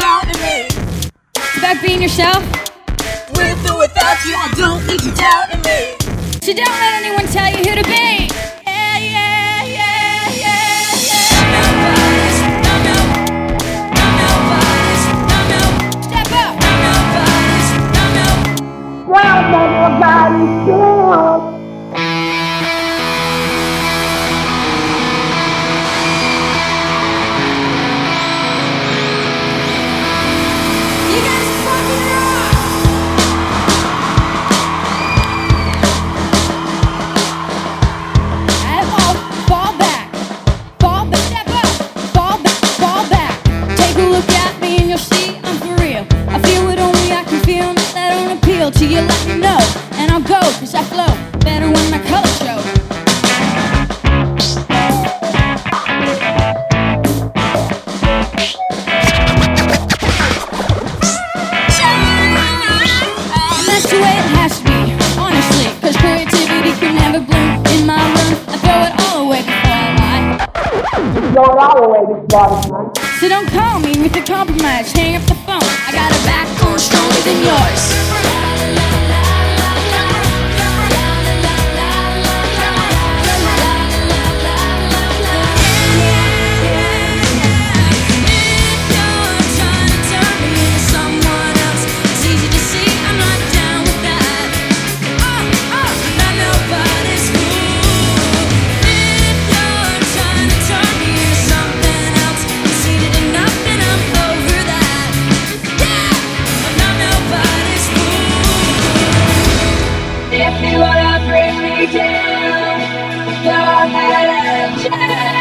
doubting me. About being yourself? With or without you, I don't need you doubting me. So don't let anyone So don't call me with a compromise. Hang up the phone. I got a backbone stronger than yours. down your head and chest.